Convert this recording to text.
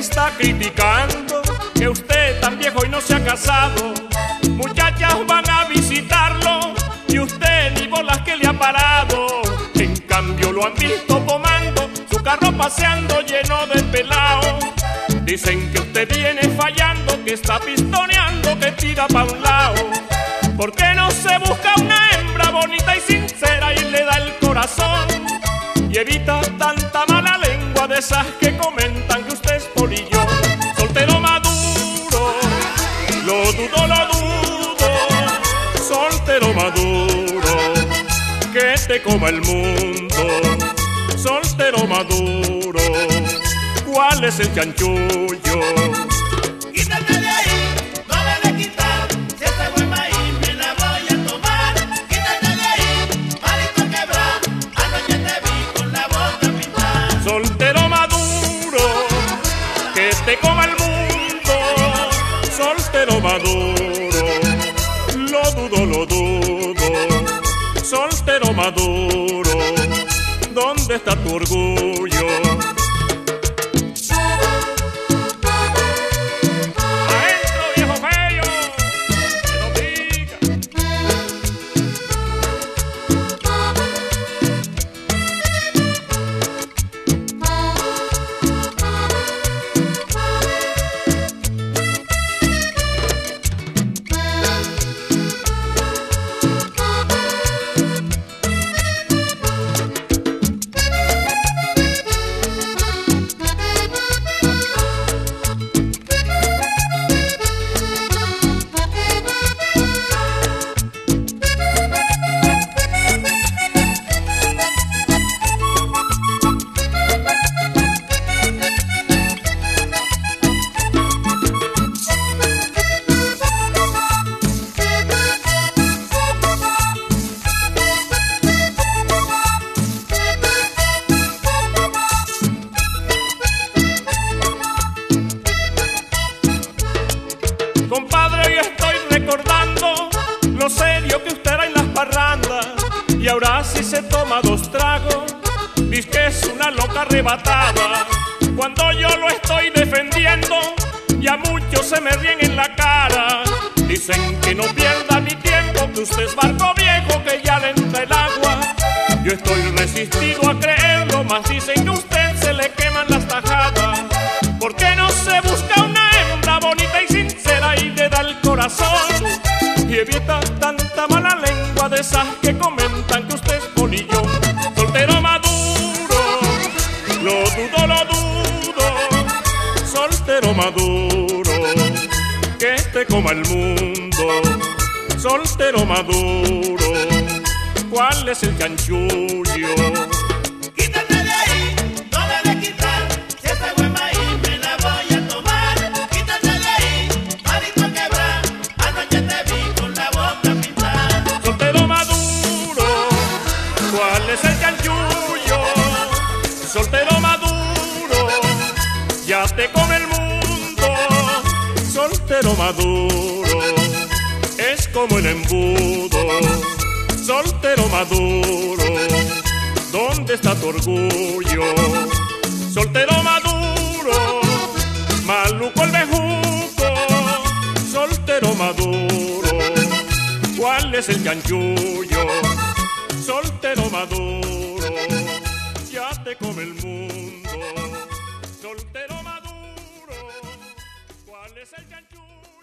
está criticando que usted tan viejo y no se ha casado. Muchachas van a visitarlo y usted ni bolas que le ha parado. En cambio lo han visto tomando su carro paseando lleno de pelao. Dicen que usted viene fallando, que está pistoneando, que tira pa' un lado. ¿Por qué no se busca una hembra bonita y sincera dudo, lo dudo. Soltero maduro, que te coma el mundo. Soltero maduro, ¿cuál es el chanchullo? Quítate de ahí, no debes quitar. Si esta buen maíz me la voy a tomar. Quítate de ahí, malito quebrar. Anoche te vi con la boca pintada. Soltero maduro, que te coma el mundo. Maduro, lo dudo, lo dudo. Soltero maduro, ¿dónde está tu orgullo? love. Compadre, hoy estoy recordando lo serio que usted era en las parrandas. Y ahora sí se toma dos tragos, dice que es una loca arrebatada. Cuando yo lo estoy defendiendo, ya muchos se me ríen en la cara. Dicen que no pierda mi tiempo, que usted es barco viejo, que ya le entra el agua. Yo estoy resistido a creerlo, más dicen que corazón? Y evita tanta mala lengua de esas que comentan que usted es polillo. Soltero maduro, lo dudo, lo dudo. Soltero maduro, que te coma el mundo. Soltero maduro, ¿cuál es el chanchullo? Ya te come el mundo. Soltero maduro, es como el embudo. Soltero maduro, ¿dónde está tu orgullo? Soltero maduro, maluco el bejuco. Soltero maduro, ¿Cuál es el chanchullo? Soltero maduro, ya te come el mundo. Sergeant Hugh.